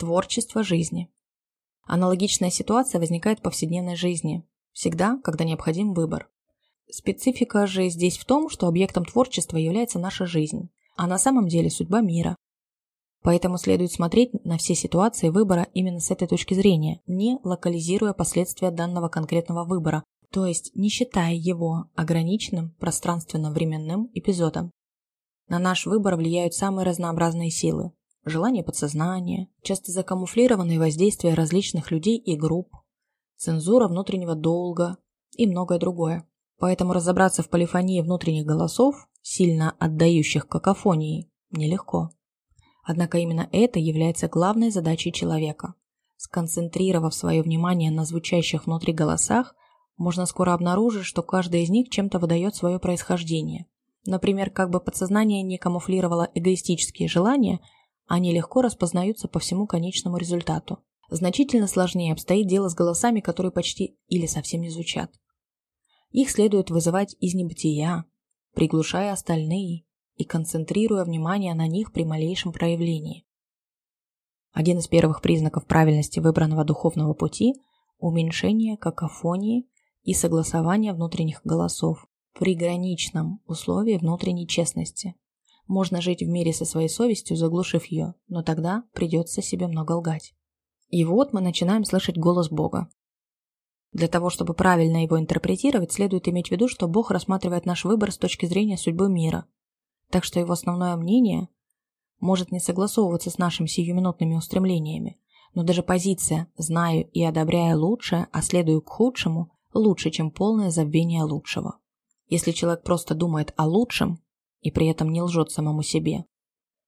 Творчество жизни. Аналогичная ситуация возникает в повседневной жизни, всегда, когда необходим выбор. Специфика же здесь в том, что объектом творчества является наша жизнь, а на самом деле судьба мира. Поэтому следует смотреть на все ситуации выбора именно с этой точки зрения, не локализируя последствия данного конкретного выбора, то есть не считая его ограниченным пространственно-временным эпизодом. На наш выбор влияют самые разнообразные силы. Желание подсознания, часто закамуфлированные воздействия различных людей и групп, цензура внутреннего долга и многое другое. Поэтому разобраться в полифонии внутренних голосов, сильно отдающих какофонии, нелегко. Однако именно это является главной задачей человека. Сконцентрировав свое внимание на звучащих внутри голосах, можно скоро обнаружить, что каждый из них чем-то выдает свое происхождение. Например, как бы подсознание не камуфлировало эгоистические желания, они легко распознаются по всему конечному результату. Значительно сложнее обстоит дело с голосами, которые почти или совсем не звучат. Их следует вызывать из небытия, приглушая остальные и концентрируя внимание на них при малейшем проявлении. Один из первых признаков правильности выбранного духовного пути – уменьшение какофонии и согласование внутренних голосов при граничном условии внутренней честности. Можно жить в мире со своей совестью, заглушив ее, но тогда придется себе много лгать. И вот мы начинаем слышать голос Бога. Для того, чтобы правильно его интерпретировать, следует иметь в виду, что Бог рассматривает наш выбор с точки зрения судьбы мира. Так что его основное мнение может не согласовываться с нашими сиюминутными устремлениями, но даже позиция «знаю и одобряю лучшее, а следую к худшему» лучше, чем полное забвение лучшего. Если человек просто думает о лучшем и при этом не лжет самому себе,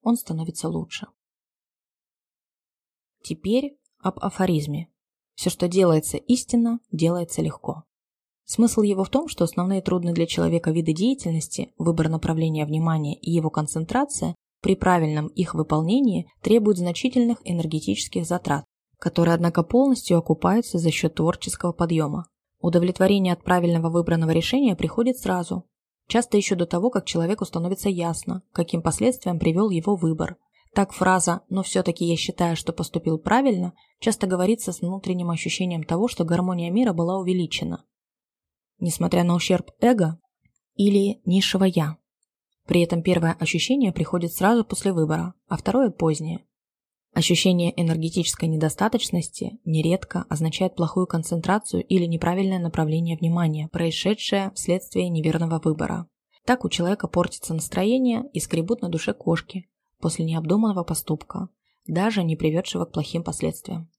он становится лучше. Теперь об афоризме. Все, что делается истинно, делается легко. Смысл его в том, что основные трудные для человека виды деятельности, выбор направления внимания и его концентрация при правильном их выполнении требуют значительных энергетических затрат, которые, однако, полностью окупаются за счет творческого подъема. Удовлетворение от правильного выбранного решения приходит сразу, часто еще до того, как человеку становится ясно, каким последствиям привел его выбор, так фраза «но все-таки я считаю, что поступил правильно» часто говорится с внутренним ощущением того, что гармония мира была увеличена. Несмотря на ущерб эго или низшего «я». При этом первое ощущение приходит сразу после выбора, а второе – позднее. Ощущение энергетической недостаточности нередко означает плохую концентрацию или неправильное направление внимания, происшедшее вследствие неверного выбора. Так у человека портится настроение и скребут на душе кошки, после необдуманного поступка, даже не приведшего к плохим последствиям.